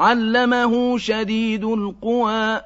عَلَّمَهُ شَدِيدُ الْقُوَىٰ